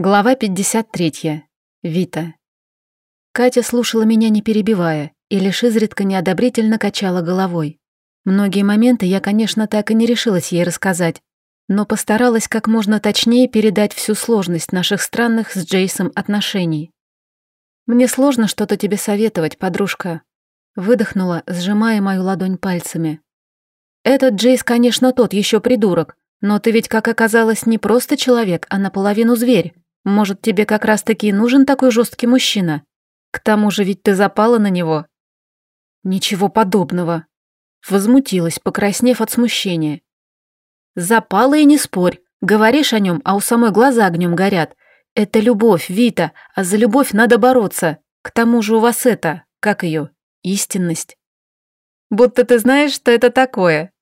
Глава 53. Вита. Катя слушала меня не перебивая и лишь изредка неодобрительно качала головой. Многие моменты я, конечно, так и не решилась ей рассказать, но постаралась как можно точнее передать всю сложность наших странных с Джейсом отношений. «Мне сложно что-то тебе советовать, подружка», — выдохнула, сжимая мою ладонь пальцами. «Этот Джейс, конечно, тот еще придурок, но ты ведь, как оказалось, не просто человек, а наполовину зверь. Может, тебе как раз-таки нужен такой жесткий мужчина? К тому же ведь ты запала на него». «Ничего подобного». Возмутилась, покраснев от смущения. «Запала и не спорь. Говоришь о нем, а у самой глаза огнем горят. Это любовь, Вита, а за любовь надо бороться. К тому же у вас это, как ее, истинность». «Будто ты знаешь, что это такое»,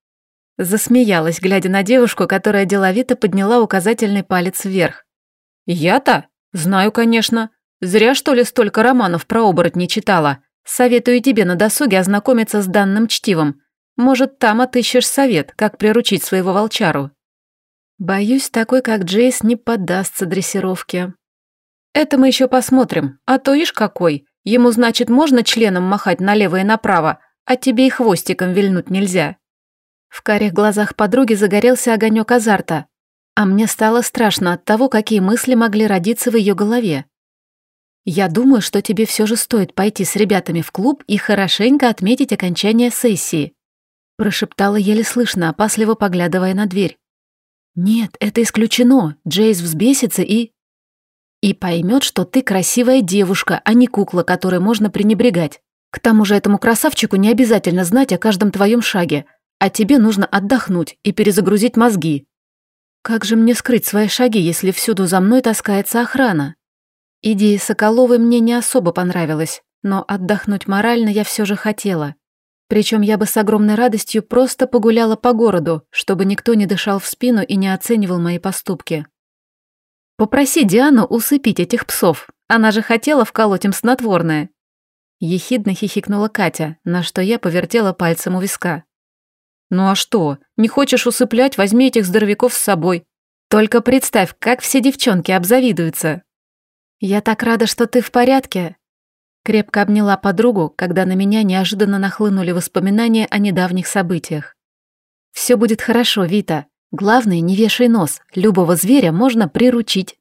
Засмеялась, глядя на девушку, которая деловито подняла указательный палец вверх. «Я-то? Знаю, конечно. Зря, что ли, столько романов про оборотни читала. Советую тебе на досуге ознакомиться с данным чтивом. Может, там отыщешь совет, как приручить своего волчару». Боюсь, такой, как Джейс, не поддастся дрессировке. Это мы еще посмотрим, а то ишь какой. Ему, значит, можно членом махать налево и направо, а тебе и хвостиком вильнуть нельзя. В карих глазах подруги загорелся огонек азарта, а мне стало страшно от того, какие мысли могли родиться в ее голове. «Я думаю, что тебе все же стоит пойти с ребятами в клуб и хорошенько отметить окончание сессии», прошептала еле слышно, опасливо поглядывая на дверь. «Нет, это исключено. Джейс взбесится и...» «И поймет, что ты красивая девушка, а не кукла, которой можно пренебрегать. К тому же этому красавчику не обязательно знать о каждом твоем шаге, а тебе нужно отдохнуть и перезагрузить мозги. Как же мне скрыть свои шаги, если всюду за мной таскается охрана? Идея Соколовой мне не особо понравилась, но отдохнуть морально я все же хотела. Причем я бы с огромной радостью просто погуляла по городу, чтобы никто не дышал в спину и не оценивал мои поступки. «Попроси Диану усыпить этих псов, она же хотела вколоть им снотворное». Ехидно хихикнула Катя, на что я повертела пальцем у виска. «Ну а что? Не хочешь усыплять, возьми этих здоровяков с собой. Только представь, как все девчонки обзавидуются». «Я так рада, что ты в порядке». Крепко обняла подругу, когда на меня неожиданно нахлынули воспоминания о недавних событиях. «Все будет хорошо, Вита. Главное, не вешай нос. Любого зверя можно приручить».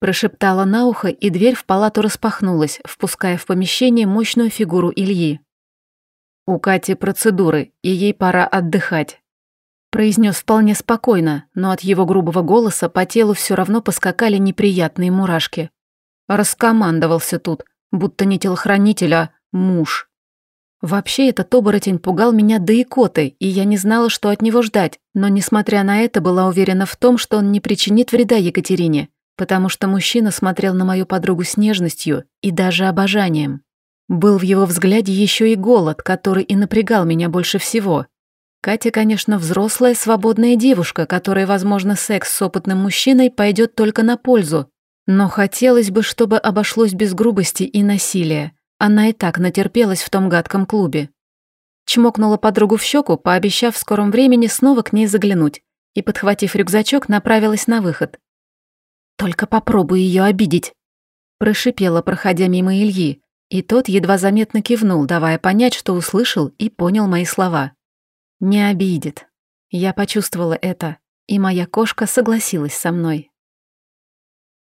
Прошептала на ухо, и дверь в палату распахнулась, впуская в помещение мощную фигуру Ильи. «У Кати процедуры, и ей пора отдыхать», произнес вполне спокойно, но от его грубого голоса по телу все равно поскакали неприятные мурашки. Раскомандовался тут, будто не телохранитель, а муж. Вообще этот оборотень пугал меня до икоты, и я не знала, что от него ждать, но, несмотря на это, была уверена в том, что он не причинит вреда Екатерине, потому что мужчина смотрел на мою подругу с нежностью и даже обожанием. Был в его взгляде еще и голод, который и напрягал меня больше всего. Катя, конечно, взрослая, свободная девушка, которой, возможно, секс с опытным мужчиной пойдет только на пользу. Но хотелось бы, чтобы обошлось без грубости и насилия. Она и так натерпелась в том гадком клубе. Чмокнула подругу в щеку, пообещав в скором времени снова к ней заглянуть, и, подхватив рюкзачок, направилась на выход. «Только попробуй ее обидеть», – прошипела, проходя мимо Ильи, и тот едва заметно кивнул, давая понять, что услышал и понял мои слова. «Не обидит». Я почувствовала это, и моя кошка согласилась со мной.